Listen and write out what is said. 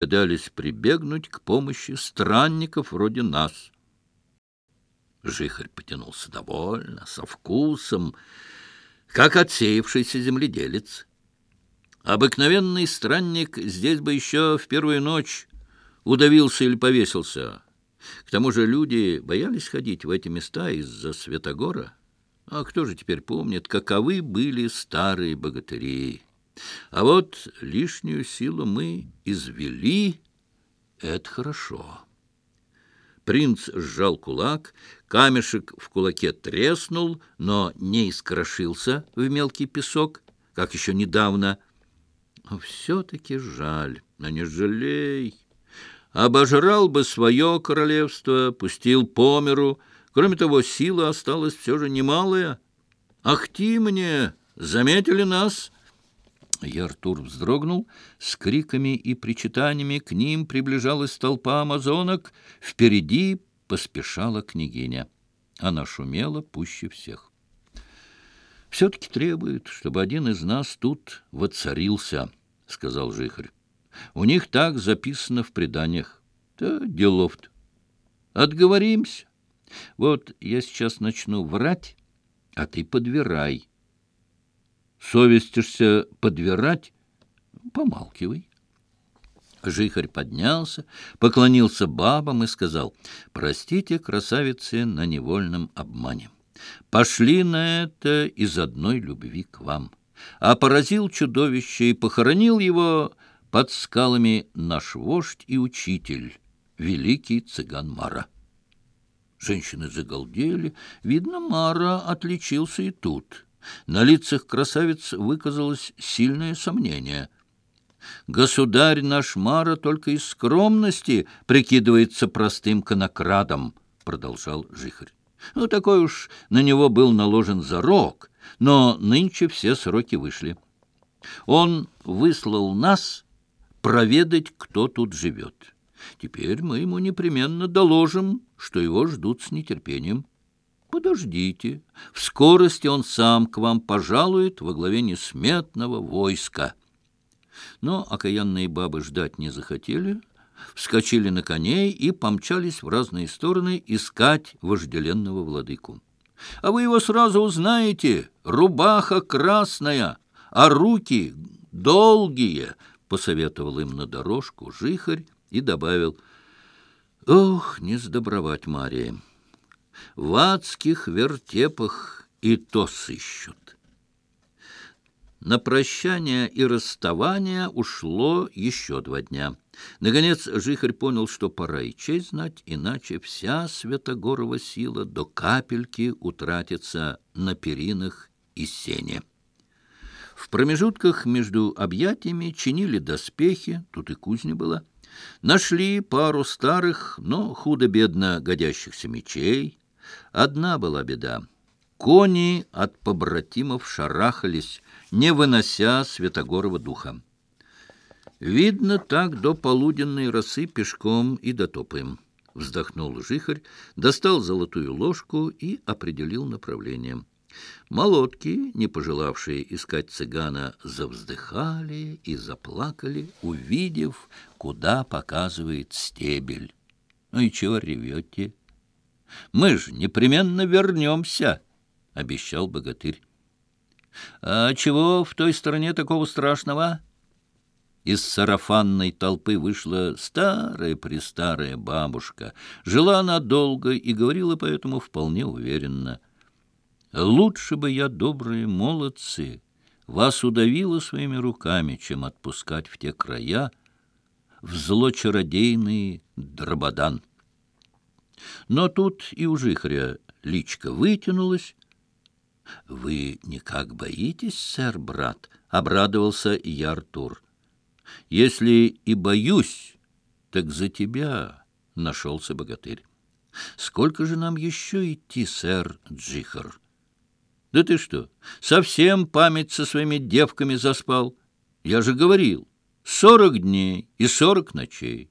догадались прибегнуть к помощи странников вроде нас. Жихарь потянулся довольно, со вкусом, как отсеявшийся земледелец. Обыкновенный странник здесь бы еще в первую ночь удавился или повесился. К тому же люди боялись ходить в эти места из-за Святогора. А кто же теперь помнит, каковы были старые богатыри? А вот лишнюю силу мы извели. Это хорошо. Принц сжал кулак, камешек в кулаке треснул, но не искрошился в мелкий песок, как еще недавно. Все-таки жаль, но не жалей. Обожрал бы свое королевство, пустил по миру. Кроме того, сила осталась все же немалая. «Ахти мне! Заметили нас!» Яртур вздрогнул с криками и причитаниями. К ним приближалась толпа амазонок. Впереди поспешала княгиня. Она шумела пуще всех. «Все-таки требует, чтобы один из нас тут воцарился», — сказал Жихарь. «У них так записано в преданиях. Да делов-то. Отговоримся. Вот я сейчас начну врать, а ты подвирай» совестишься подвирать, помалкивай. Жихарь поднялся, поклонился бабам и сказал, «Простите, красавицы, на невольном обмане. Пошли на это из одной любви к вам. А поразил чудовище и похоронил его под скалами наш вождь и учитель, великий цыган Мара». Женщины загалдели. Видно, Мара отличился и тут. На лицах красавиц выказалось сильное сомнение. «Государь наш Мара только из скромности прикидывается простым конокрадом», — продолжал Жихарь. «Ну, такой уж на него был наложен зарок, но нынче все сроки вышли. Он выслал нас проведать, кто тут живет. Теперь мы ему непременно доложим, что его ждут с нетерпением» подождите. В скорости он сам к вам пожалует во главе несметного войска». Но окаянные бабы ждать не захотели, вскочили на коней и помчались в разные стороны искать вожделенного владыку. «А вы его сразу узнаете! Рубаха красная, а руки долгие!» — посоветовал им на дорожку жихарь и добавил, «Ох, не сдобровать Мария!» в адских вертепах и то сыщут. На прощание и расставание ушло еще два дня. Наконец Жихарь понял, что пора и честь знать, иначе вся Святогорова сила до капельки утратится на перинах и сене. В промежутках между объятиями чинили доспехи, тут и кузня была, нашли пару старых, но худо-бедно годящихся мечей, Одна была беда. Кони от побратимов шарахались, не вынося Святогорова духа. «Видно, так до полуденной росы пешком и дотопаем», — вздохнул жихарь, достал золотую ложку и определил направление. Молодки, не пожелавшие искать цыгана, завздыхали и заплакали, увидев, куда показывает стебель. «Ну и чего ревете?» Мы же непременно вернемся, — обещал богатырь. — А чего в той стороне такого страшного? Из сарафанной толпы вышла старая-престарая бабушка. Жила она долго и говорила поэтому вполне уверенно. «Лучше бы я, добрые молодцы, вас удавила своими руками, чем отпускать в те края в злочародейный Драбадан». Но тут и у Жихаря личка вытянулась. — Вы никак боитесь, сэр, брат? — обрадовался и Артур. — Если и боюсь, так за тебя нашелся богатырь. — Сколько же нам еще идти, сэр Джихар? — Да ты что, совсем память со своими девками заспал? Я же говорил, сорок дней и сорок ночей.